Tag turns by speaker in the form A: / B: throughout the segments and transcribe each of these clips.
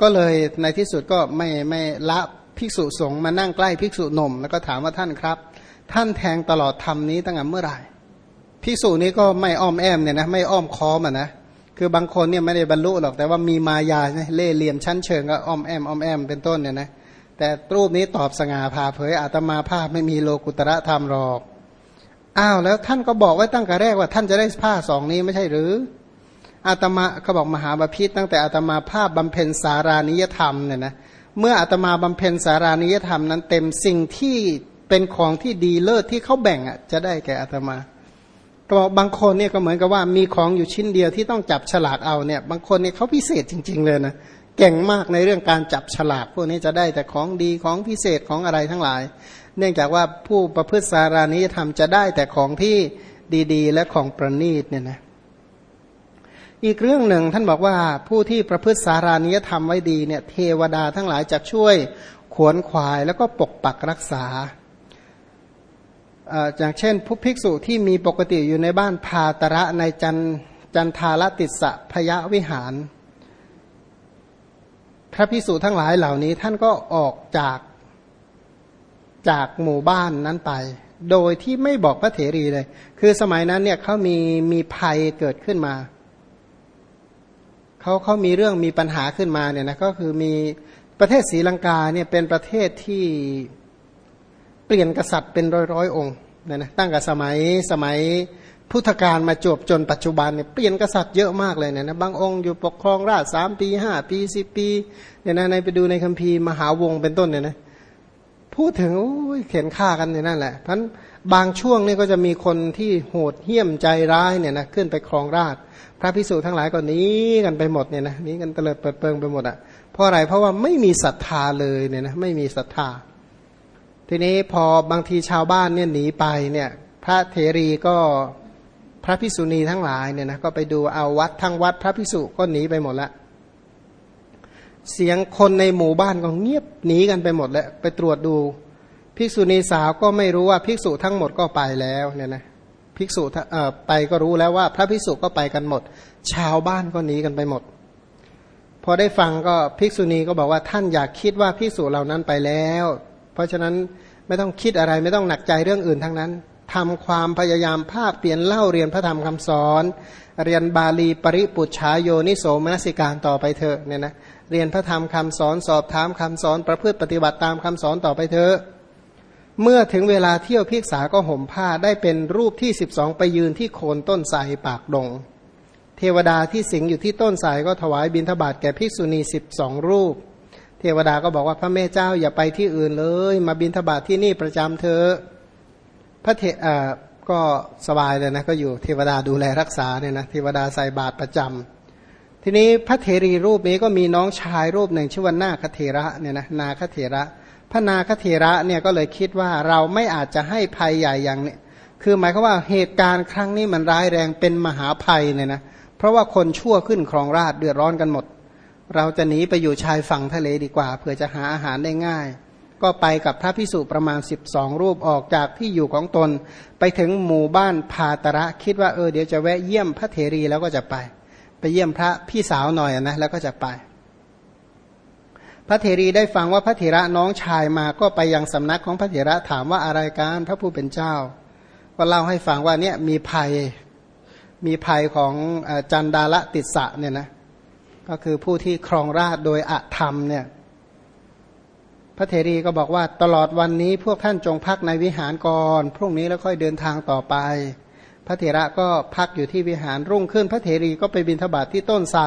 A: ก็เลยในที่สุดก็ไม่ไม่ละภิกษุสงฆ์มานั่งใกล้ภิกษุหนุ่ม แล้วก็ถามว่าท่านครับ ท่านแทงตลอดธรรมนี้ตั้งแต่เมื่อไหร่ภิกษุนี้ก็ไม่อ้อมแอมเนี่ยนะไม่อ้อมค้อมอะนะคือบางคนเนี่ยไม่ได้บรรลุหรอกแต่ว่ามีมายาเล่เหลี่ยมชั้นเชิงก็อ้อมแอมอ้อมแอมเป็นต้นเนี่ยนะแต่รูปนี้ตอบสง่าผ่าเผยอาตมาภาพไม่มีโลกุตระธรรมหรอกอ้าวแล้วท่านก็บอกไว้ตั้งแต่แรกว่าท่านจะได้ผ้าสองนี้ไม่ใช่หรือ อาตมาเขาบอกมหาบาพิษตั้งแต่อาตมาภาพบำเพ็ญสารานิยธรรมเนี่ยนะเมื่ออาตมาบำเพ็ญสารานิยธรรมนั้นเต็มสิ่งที่เป็นของที่ดีเลิศที่เขาแบ่งอะจะได้แก่อาตมาก็บอกบางคนเนี่ยก็เหมือนกับว่ามีของอยู่ชิ้นเดียวที่ต้องจับฉลากเอาเนี่ยบางคนเนี่ยเขาพิเศษจริง ๆ เลยนะเก่งมากในเรื่องการจับฉลากพวกนี้จะได้แต่ของดีของพิเศษของอะไรทั้งหลาย เนื่องจากว่าผู้ประพฤติสารานิยธรรมจะได้แต่ของที่ดีๆ และของประณีตเนี่ยนะ อีกเรื่องหนึ่งท่านบอกว่าผู้ที่ประพฤติสารานิยธรรมไว้ดีเนี่ยเทวดาทั้งหลายจะช่วยขวนขวายแล้วก็ปกปักรักษาอย่างเช่นผู้ภิกษุที่มีปกติอยู่ในบ้านพาตระในจันจันทาลติสะพยวิหาร พระภิกษุทั้งหลายเหล่านี้ท่านก็ออกจากจากหมู่บ้านนั้นไป โดยที่ไม่บอกพระเถรีเลย คือสมัยนั้นเนี่ยเขามีมีภัยเกิดขึ้นมา เขาเขามีเรื่องมีปัญหาขึ้นมาเนี่ยนะก็คือมีประเทศศรีลังกาเนี่ยเป็นประเทศที่เปลี่ยนกษัตริย์เป็นร้อยร้อยองค์เนี่ยนะตั้งแต่สมัยสมัยพุทธกาลมาจบจนปัจจุบันเนี่ยเปลี่ยนกษัตริย์เยอะมากเลยเนี่ยนะบางองค์อยู่ปกครองราชสามปีห้าปีสิบปีเนี่ยนะในไปดูในคัมภีร์มหาวงเป็นต้นเนี่ยนะพูดถึงเขียนฆ่ากันเนี่ยนั่นแหละเพราะ บางช่วงนี่ก็จะมีคนที่โหดเหี้ยมใจร้ายเนี่ยนะขึ้นไปครองราชพระพิสุทั้งหลายก็หนีกันไปหมดเนี่ยนะนี้กันเตลิดเปิดเปิงไปหมดอะเพราะอะไรเพราะว่าไม่มีศรัทธาเลยเนี่ยนะไม่มีศรัทธา ทีนี้พอบางทีชาวบ้านเนี่ยหนีไปเนี่ยพระเทรีก็พระพิสุณีทั้งหลายเนี่ยนะก็ไปดูเอาวัดทั้งวัดพระพิสุก็หนีไปหมดล้วเสียงคนในหมู่บ้านก็เงียบหนีกันไปหมดแล้วไปตรวจดู ภิกษุณีสาวก็ไม่รู้ว่าภิกษุทั้งหมดก็ไปแล้วเนี่ยนะภิกษุไปก็รู้แล้วว่า พระภิกษุก็ไปกันหมด ชาวบ้านก็หนีกันไปหมด พอได้ฟังก็ภิกษุณีก็บอกว่าท่านอยากคิดว่าภิกษุเหล่านั้นไปแล้ว เพราะฉะนั้นไม่ต้องคิดอะไรไม่ต้องหนักใจเรื่องอื่นทั้งนั้นทำความพยายามภาพเปลี่ยนเล่าเรียนพระธรรมคำสอน เรียนบาลีปริปุจฉาโยนิโสมนสิการต่อไปเถอะเนี่ยนะเรียนพระธรรมคำสอนสอบถามคำสอนประพฤติปฏิบัติตามคำสอนต่อไปเถอะ เมื่อถึงเวลาเที่ยวพิกษาก็ห่มผ้าได้เป็นรูปที่สิบสองไปยืนที่โคนต้นไทรปากดง เทวดาที่สิงอยู่ที่ต้นไทรก็ถวายบิณฑบาตแก่ภิกษุณีสิบสองรูป เทวดาก็บอกว่าพระแม่เจ้าอย่าไปที่อื่นเลย มาบิณฑบาตที่นี่ประจำเธอพระเทอ่าก็สบายเลยนะก็อยู่เทวดาดูแลรักษาเนี่ยนะเทวดาใส่บาตรประจำทีนี้พระเทรีรูปนี้ก็มีน้องชายรูปหนึ่งชื่อว่านาคเทระเนี่ยนะนาคเทระ พระนาคเทระเนี่ยก็เลยคิดว่าเราไม่อาจจะให้ภัยใหญ่อย่างนี้คือหมายความว่าเหตุการณ์ครั้งนี้มันร้ายแรงเป็นมหาภัยเนี่ยนะเพราะว่าคนชั่วขึ้นครองราชเดือดร้อนกันหมด เราจะหนีไปอยู่ชายฝั่งทะเลดีกว่า เพื่อจะหาอาหารได้ง่าย ก็ไปกับพระพิสุประมาณ 12 รูปออกจากที่อยู่ของตน ไปถึงหมู่บ้านพาตระคิดว่าเออเดี๋ยวจะแวะเยี่ยมพระเถรีแล้วก็จะไป ไปเยี่ยมพระพี่สาวหน่อยนะแล้วก็จะไป พระเถรีได้ฟังว่าพระเถระน้องชายมาก็ไปยังสำนักของพระเถระถามว่าอะไรการพระผู้เป็นเจ้า ก็เล่าให้ฟังว่าเนี่ยมีภัยมีภัยของจันดาละติสะเนี่ยนะก็คือผู้ที่ครองราชโดยอธรรมเนี่ยพระเถรีก็บอกว่าตลอดวันนี้พวกท่านจงพักในวิหารก่อนพรุ่งนี้แล้วค่อยเดินทางต่อไป พระเถระก็พักอยู่ที่วิหารรุ่งขึ้น พระเถรีก็ไปบิณฑบาตทที่ต้นไทร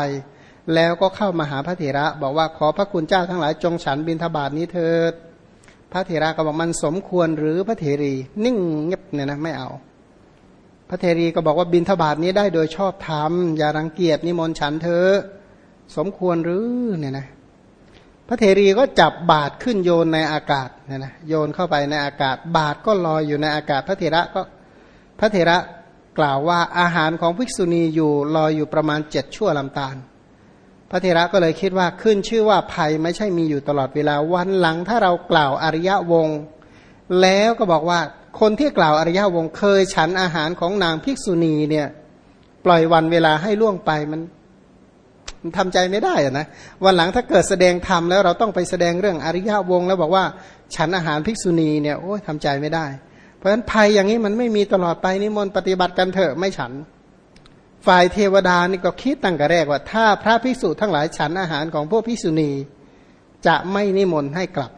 A: แล้วก็เข้ามาหาพระเถระ บอกว่าขอพระคุณเจ้าทั้งหลายจงฉันบินทบาทนี้เถิด พระเถระก็บอกมันสมควรหรือพระเถรี นิ่งเงียบเนี่ยนะไม่เอา พระเถรีก็บอกว่าบินทบาทนี้ได้โดยชอบธรรมอย่ารังเกียจนิมนต์ฉันเถอะสมควรหรือเนี่ยนะพระเถรีก็จับบาทขึ้นโยนในอากาศเนี่ยนะโยนเข้าไปในอากาศ บาทก็ลอยอยู่ในอากาศ พระเถระก็พระเถระกล่าวว่าอาหารของภิกษุณีอยู่ลอยอยู่ประมาณเจ็ดชั่วลำตาล พระเทระก็เลยคิดว่าขึ้นชื่อว่าภัยไม่ใช่มีอยู่ตลอดเวลาวันหลังถ้าเรากล่าวอริยวง แล้วก็บอกว่าคนที่กล่าวอริยวงเคยฉันอาหารของนางภิกษุณีเนี่ยปล่อยวันเวลาให้ล่วงไปมันมันทำใจไม่ได้อะนะวันหลังถ้าเกิดแสดงธรรมแล้วเราต้องไปแสดงเรื่องอริยวง แล้วบอกว่าฉันอาหารภิกษุณีเนี่ยโอ้ยทำใจไม่ได้ เพราะฉะนั้นภัยอย่างนี้มันไม่มีตลอดไปนิมนต์ปฏิบัติกันเถอะไม่ฉัน ฝ่ายเทวดานี่ก็คิดตั้งแต่แรกว่า ถ้าพระภิกษุทั้งหลายฉันอาหารของพวกภิกษุณีจะไม่นิมนต์ให้กลับ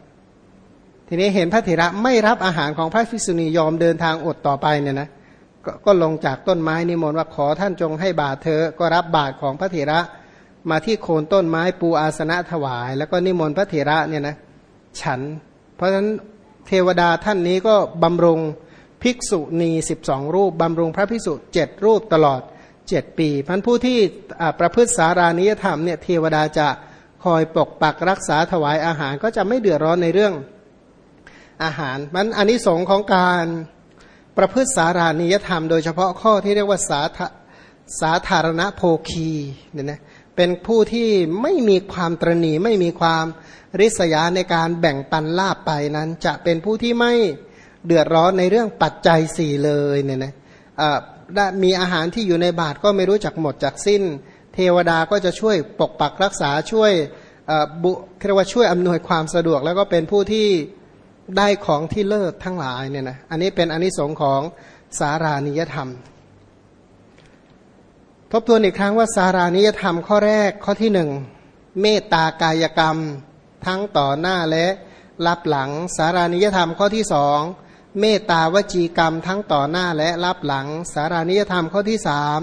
A: ทีนี้เห็นพระเถระไม่รับอาหารของพระภิกษุณียอมเดินทางอดต่อไปเนี่ยนะกก็ลงจากต้นไม้นิมนต์ว่าขอท่านจงให้บาตรเธอก็รับบาตรของพระเถระมาที่โคนต้นไม้ปูอาสนะถวาย แล้วก็นิมนต์พระเถระเนี่ยนะฉัน เพราะฉะนั้นเทวดาท่านนี้ก็บำรุงภิกษุณีสิบสองรูปบำรุงพระภิกษุเจ็ดรูปตลอด เจ็ดปีพันผู้ที่ประพฤติสารานิยธรรมเนี่ยเทวดาจะคอยปกปักรักษาถวายอาหารก็จะไม่เดือดร้อนในเรื่องอาหารมันอันนี้สงของการประพฤติสารานิยธรรม โดยเฉพาะข้อที่เรียกว่าสาสาธารณโภคีเนี่ยนะเป็นผู้ที่ไม่มีความตรณีไม่มีความริษยาในการแบ่งปันลาบไปนั้น จะเป็นผู้ที่ไม่เดือดร้อนในเรื่องปัจจัยสี่เลยเนี่ยนะ มีอาหารที่อยู่ในบาทก็ไม่รู้จักหมดจากสิ้น เทวดาก็จะช่วยปกปักรักษาช่วยบุเรียกว่าช่วยอำนวยความสะดวก แล้วก็เป็นผู้ที่ได้ของที่เลิศทั้งหลายเนี่ยนะอันนี้เป็นอนนิสงค์ของสารานิยธรรม ทบทวนอีกครั้งว่าสารานิยธรรมข้อแรกข้อที่หนึ่งเมตตากายกรรม ทั้งต่อหน้าและรับหลังสารานิยธรรมข้อที่สอง เมตตาวจีกรรมทั้งต่อหน้าและรับหลัง สารานิยธรรมข้อที่สาม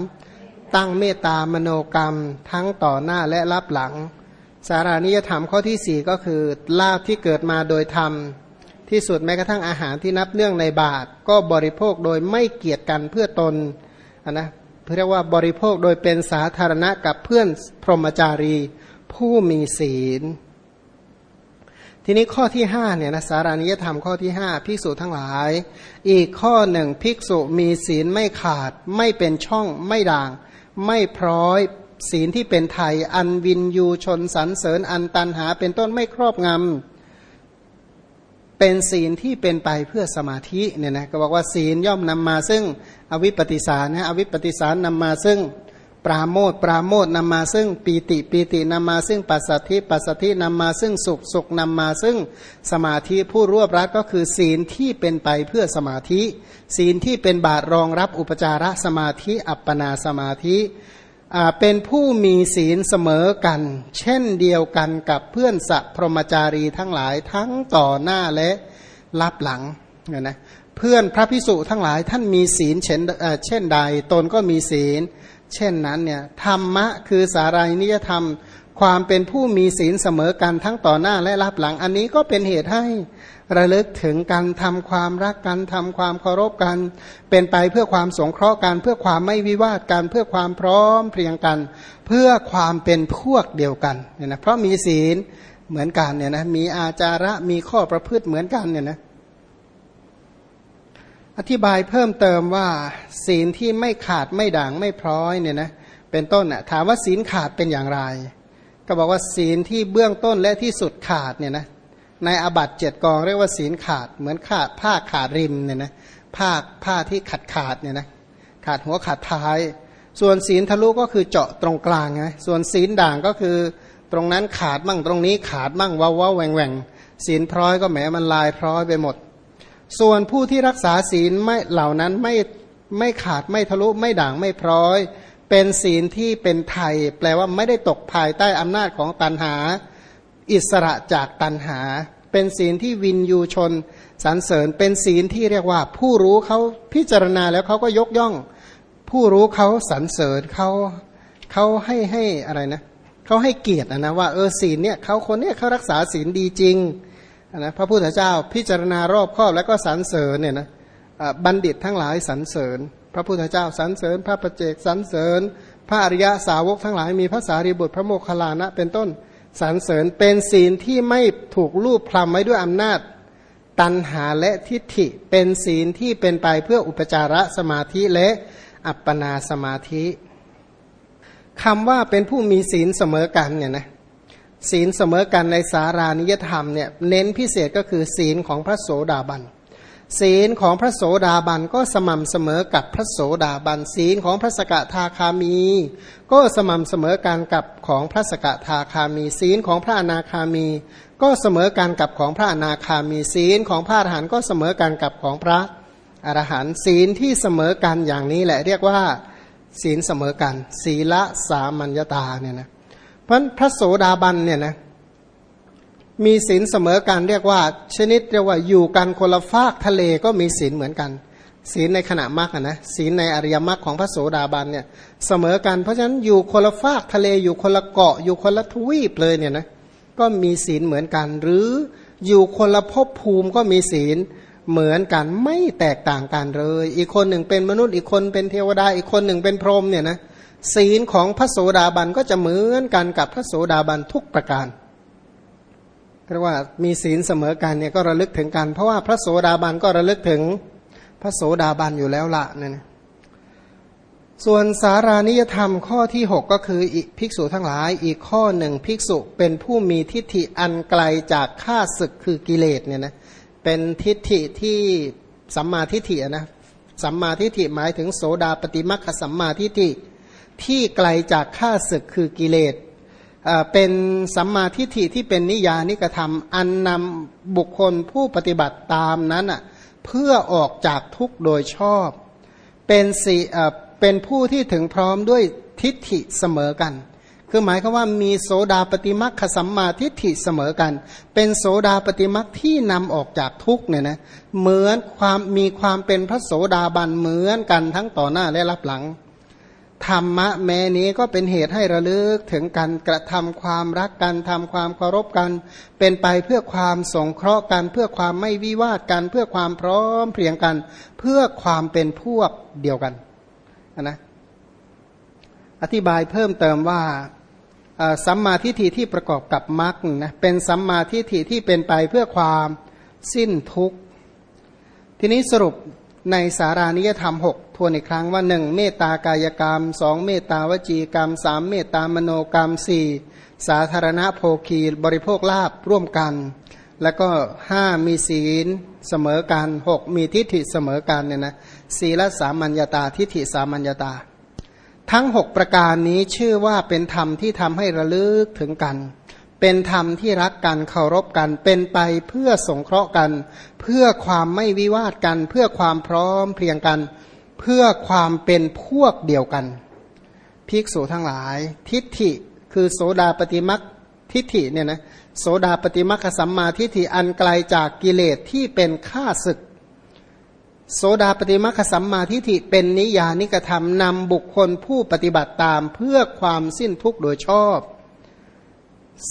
A: ตั้งเมตตามโนกรรมทั้งต่อหน้าและรับหลัง สารานิยธรรมข้อที่สี่ก็คือลาภที่เกิดมาโดยธรรม ที่สุดแม้กระทั่งอาหารที่นับเนื่องในบาท ก็บริโภคโดยไม่เกียรติกันเพื่อตนนะเรียกว่าบริโภคโดยเป็นสาธารณะกับเพื่อนพรหมจารี ผู้มีศีล ทีนี้ข้อที่ห้าเนี่ยนะสารานิยธรรมข้อที่ห้าภิกษุทั้งหลาย อีกข้อหนึ่งภิกษุมีศีลไม่ขาด ไม่เป็นช่องไม่ด่าง ไม่พร้อยศีลที่เป็นไทย อันวินยูชนสรรเสริญอันตันหา เป็นต้นไม่ครอบงำเป็นศีลที่เป็นไปเพื่อสมาธิเนี่ยนะก็บอกว่าศีลย่อมนำมาซึ่งอวิปปิสารนะอวิปปิสารนำมาซึ่ง ปราโมทปราโมทนำมาซึ่งปีติปีตินำมาซึ่งปัสสัทธิปัสสัทธินำมาซึ่งสุขสุขนำมาซึ่งสมาธิผู้รวบรัดก็คือศีลที่เป็นไปเพื่อสมาธิ ศีลที่เป็นบาตรรองรับอุปจารสมาธิอัปปนาสมาธิเป็นผู้มีศีลเสมอกัน เช่นเดียวกันกับเพื่อนสัพรมจารีทั้งหลายทั้งต่อหน้าและรับหลังเนี่ยนะเพื่อนพระพิสุทั้งหลายท่านมีศีลเช่นใดตนก็มีศีล เช่นนั้นเนี่ยธรรมะคือสารายนิยธรรม ความเป็นผู้มีศีลเสมอกันทั้งต่อหน้าและรับหลังอันนี้ก็เป็นเหตุให้ระลึกถึงการทำความรักกันทำความเคารพกัน เป็นไปเพื่อความสงเคราะห์กันเพื่อความไม่วิวาทกันเพื่อความพร้อมเพรียงกัน เพื่อความเป็นพวกเดียวกันเนี่ยนะเพราะมีศีลเหมือนกันเนี่ยนะมีอาจาระมีข้อประพฤติเหมือนกันเนี่ยนะ อธิบายเพิ่มเติมว่า ศีลที่ไม่ขาดไม่ด่างไม่พร้อยเนี่ยนะเป็นต้นน่ะถามว่าศีลขาดเป็นอย่างไร ก็บอกว่าศีลที่เบื้องต้นและที่สุดขาดเนี่ยนะในอบัตเจ็ดกองเรียกว่าศีลขาดเหมือนขาดผ้าขาดริมเนี่ยนะผ้าผ้าที่ขาดขาดเนี่ยนะขาดหัวขาดท้าย ส่วนศีลทะลุก็คือเจาะตรงกลางไงส่วนศีลด่างก็คือตรงนั้นขาดมั่งตรงนี้ขาดมั่งว้าววแหว่งแหว่งศีลพร้อยก็แหมมันลายพร้อยไปหมด ส่วนผู้ที่รักษาศีลไม่เหล่านั้นไม่ไม่ขาดไม่ทะลุไม่ด่างไม่พร้อย เป็นศีลที่เป็นไทย แปลว่าไม่ได้ตกภายใต้อำนาจของตันหา อิสระจากตันหา เป็นศีลที่วินยูชนสรรเสริญเป็นศีลที่เรียกว่า ผู้รู้เขาพิจารณาแล้วเขาก็ยกย่อง ผู้รู้เขาสรรเสริญเขาเขาให้ให้อะไรนะเขาให้เกียรตินะว่าเออศีลเนี่ยเขาคนเนี่ยเขารักษาศีลดีจริง นะพระพุทธเจ้าพิจารณารอบครอบแล้วก็สรรเสริญเนี่ยนะบัณฑิตทั้งหลายสรรเสริญ พระพุทธเจ้าสรรเสริญ พระประเจกสรรเสริญ พระอริยสาวกทั้งหลายมีพระสารีบุตรพระโมคคัลลานะ เป็นต้นสรรเสริญเป็นศีลที่ไม่ถูกลูบพลำไว้ด้วยอำนาจ ตันหาและทิฏฐิเป็นศีลที่เป็นไปเพื่ออุปจารสมาธิและอัปปนาสมาธิคำว่าเป็นผู้มีศีลเสมอกันเนี่ยนะ ศีลเสมอกันในสารานิยธรรมเนี่ยเน้นพิเศษก็คือศีลของพระโสดาบัน ศีลของพระโสดาบันก็สม่ำเสมอกับพระโสดาบัน ศีลของพระสกทาคามี ก็สม่ำเสมอกันกับของพระสกทาคามี ศีลของพระอนาคามี ก็เสมอกันกับของพระอนาคามี ศีลของพระอรหันต์ก็เสมอกันกับของพระอรหันต์ศีลที่เสมอกันอย่างนี้แหละเรียกว่า ศีลเสมอกัน ศีละสามัญญตาเนี่ยนะ ราะพระโสดาบันเนี่ยนะมีศีลเสมอกันเรียกว่า ชนิดเรียกว่าอยู่กันคนละฟากทะเลก็มีศีลเหมือนกัน ศีลในขณะมรรคนะศีลในอริยมรรคของพระโสดาบันเนี่ยเสมอกันเพราะฉะนั้นอยู่คนละฟากทะเลอยู่คนละเกาะ อยู่คนละทวีปเลยเนี่ยนะก็มีศีลเหมือนกัน หรืออยู่คนละภพภูมิก็มีศีลเหมือนกันไม่แตกต่างกันเลย อีกคนหนึ่งเป็นมนุษย์อีกคนเป็นเทวดาอีกคนหนึ่งเป็นพรหมเนี่ยนะ ศีลของพระโสดาบันก็จะเหมือนกันกับพระโสดาบันทุกประการเรียกว่ามีศีลเสมอกันเนี่ยก็ระลึกถึงกัน เพราะว่าพระโสดาบันก็ระลึกถึงพระโสดาบันอยู่แล้วละเนี่ยส่วนสารานิยธรรมข้อที่ 6 ก็คือภิกษุทั้งหลายอีกข้อหนึ่งภิกษุเป็นผู้มีทิฏฐิอันไกลจากข้าศึกคือกิเลสเนี่ยนะเป็นทิฏฐิที่สัมมาทิฏฐินะสัมมาทิฏฐิหมายถึงโสดาปฏิมัคคสัมมาทิฏฐิ ที่ไกลจากข้าศึกคือกิเลสเป็นสัมมาทิฏฐิที่เป็นนิยานิกระทำอันนำบุคคลผู้ปฏิบัติตามนั้นอะเพื่อออกจากทุกข์โดยชอบ เป็นสีเป็นผู้ที่ถึงพร้อมด้วยทิฏฐิเสมอกัน คือหมายคือว่ามีโสดาปฏิมักขสัมมาทิฏฐิเสมอกัน เป็นโสดาปฏิมักที่นำออกจากทุกข์เนี่ยนะเหมือนความมีความเป็นพระโสดาบันเหมือนกันทั้งต่อหน้าและรับหลัง ธรรมะแม้นี้ก็เป็นเหตุให้ระลึกถึงการกระทำความรักกันทำความเคารพกัน เป็นไปเพื่อความสงเคราะห์กันเพื่อความไม่วิวาทกันเพื่อความพร้อมเพรียงกัน เพื่อความเป็นพวกเดียวกันนะอธิบายเพิ่มเติมว่าสัมมาทิฏฐิที่ประกอบกับมรรคนะเป็นสัมมาทิฏฐิที่เป็นไปเพื่อความสิ้นทุกข์ทีนี้สรุป ในสารานิยธรรมหกทวนอีกครั้งว่าหนึ่งเมตตากายกรรมสองเมตตาวจีกรรมสามเมตตามโนกรรมสี่สาธารณโภคีบริโภคลาบร่วมกัน แล้วก็ห้ามีศีลเสมอกันหกมีทิฏฐิเสมอกันเนี่ยนะศีลสามัญญาตาทิฏฐิสามัญญาตา ทั้งหกประการนี้ชื่อว่าเป็นธรรมที่ทำให้ระลึกถึงกัน เป็นธรรมที่รักกันเคารพกัน เป็นไปเพื่อสงเคราะห์กัน เพื่อความไม่วิวาทกัน เพื่อความพร้อมเพรียงกัน เพื่อความเป็นพวกเดียวกัน ภิกษุทั้งหลาย ทิฏฐิคือโสดาปฏิมักทิฏฐิเนี่ยนะโสดาปฏิมักสัมมาทิฏฐิอันไกลจากกิเลสที่เป็นข้าศึก โสดาปฏิมักสัมมาทิฏฐิเป็นนิยานิกระทำนำบุคคลผู้ปฏิบัติตามเพื่อความสิ้นทุกข์โดยชอบ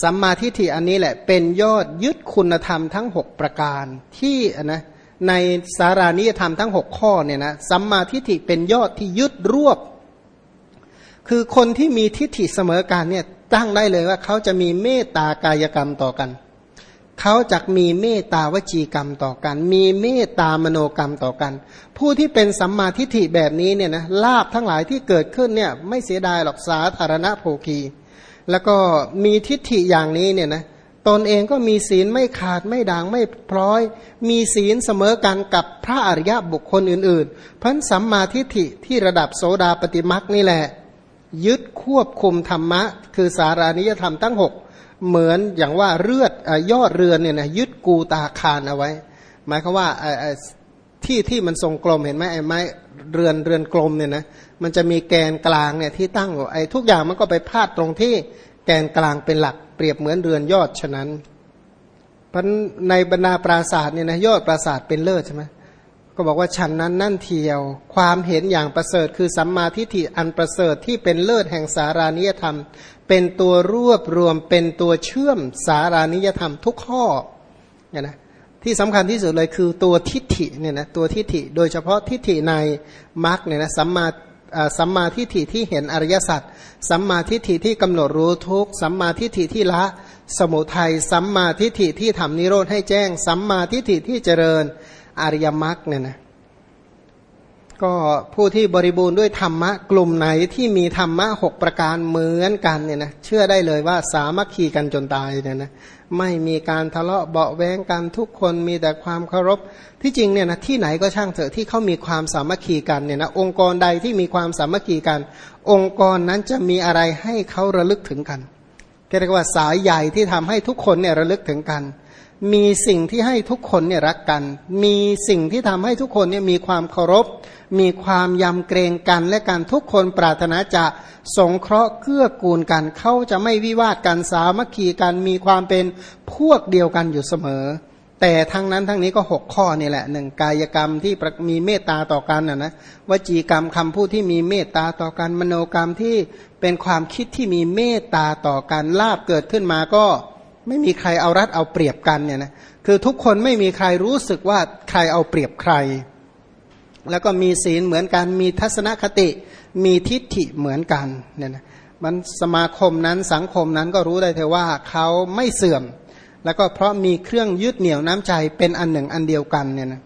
A: สัมมาทิฏฐิอันนี้แหละเป็นยอดยึดคุณธรรมทั้ง 6 ประการที่นะในสารานิยธรรมทั้ง 6 ข้อเนี่ยนะสัมมาทิฏฐิเป็นยอดที่ยึดรวบ คือคนที่มีทิฏฐิเสมอการเนี่ยตั้งได้เลยว่าเขาจะมีเมตตากายกรรมต่อกันเขาจะมีเมตตาวจีกรรมต่อกัน มีเมตตามโนกรรมต่อกัน ผู้ที่เป็นสัมมาทิฏฐิแบบนี้เนี่ยนะลาบทั้งหลายที่เกิดขึ้นเนี่ยไม่เสียดายหรอกสาธารณโภคี แล้วก็มีทิฏฐิอย่างนี้เนี่ยนะตนเองก็มีศีลไม่ขาดไม่ด่างไม่พร้อย มีศีลเสมอกันกับพระอริยบุคคลอื่นๆพันสัมมาทิฏฐิที่ระดับโสดาปฏิมักนี่แหละ ยึดควบคุมธรรมะ คือสารานิยธรรมทั้งหกเหมือนอย่างว่าเลือดยอดเรือนเนี่ยนะยึดกูตาคารเอาไว้ หมายคือว่า ที่ที่มันทรงกลมเห็นไหมไอ้ไม้เรือนเรือนกลมเนี่ยนะมันจะมีแกนกลางเนี่ยที่ตั้งไอ้ทุกอย่างมันก็ไปพาดตรงที่แกนกลางเป็นหลักเปรียบเหมือนเรือนยอดฉะนั้นพันในบรรดาปราศาสตร์เนี่ยนะยอดปราศาสตร์เป็นเลิศใช่ไหมก็บอกว่าฉันนั้นนั่นเทียว ความเห็นอย่างประเสริฐ คือสัมมาทิฏฐิอันประเสริฐที่เป็นเลิศแห่งสารานิยธรรม เป็นตัวรวบรวมเป็นตัวเชื่อมสารานิยธรรมทุกข้อเนี่ยนะ ที่สำคัญที่สุดเลยคือตัวทิฏฐิเนี่ยนะตัวทิฏฐิ โดยเฉพาะทิฏฐิในมรรคเนี่ยนะสัมมาสัมมาทิฏฐิที่เห็นอริยสัจสัมมาทิฏฐิที่กำหนดรู้ทุกสัมมาทิฏฐิที่ละสมุทัยสัมมาทิฏฐิที่ทำนิโรธให้แจ้ง สัมมาทิฏฐิที่เจริญอริยมรรคเนี่ยนะก็ผู้ที่บริบูรณ์ด้วยธรรมะกลุ่มไหนที่มีธรรมะหกประการเหมือนกันเนี่ยนะเชื่อได้เลยว่าสามัคคีกันจนตายเนี่ยนะ ไม่มีการทะเลาะเบาแวงกันทุกคนมีแต่ความเคารพ ที่จริงเนี่ยนะที่ไหนก็ช่างเถอะที่เขามีความสามัคคีกันเนี่ยนะองค์กรใดที่มีความสามัคคีกัน องค์กรนั้นจะมีอะไรให้เขาระลึกถึงกันเรียกว่าสายใหญ่ที่ทำให้ทุกคนเนี่ยระลึกถึงกัน มีสิ่งที่ให้ทุกคนเนี่ยรักกัน มีสิ่งที่ทำให้ทุกคนเนี่ยมีความเคารพ มีความยำเกรงกันและกันทุกคนปรารถนาจะสงเคราะห์เกื้อกูลกันเขาจะไม่วิวาทกันสามัคคีกันมีความเป็นพวกเดียวกันอยู่เสมอ แต่ทั้งนั้นทั้งนี้ก็หกข้อนี่แหละหนึ่งกายกรรมที่มีเมตตาต่อกันนะนะวจีกรรมคำพูดที่มีเมตตาต่อกันมโนกรรมที่เป็นความคิดที่มีเมตตาต่อกันลาบเกิดขึ้นมาก็ ไม่มีใครเอารัดเอาเปรียบกันเนี่ยนะคือทุกคนไม่มีใครรู้สึกว่าใครเอาเปรียบใคร แล้วก็มีศีลเหมือนกัน มีทัศนคติ มีทิฏฐิเหมือนกันเนี่ยนะมันสมาคมนั้นสังคมนั้นก็รู้ได้เถอะว่าเขาไม่เสื่อม แล้วก็เพราะมีเครื่องยึดเหนี่ยวน้ำใจเป็นอันหนึ่งอันเดียวกันเนี่ยนะ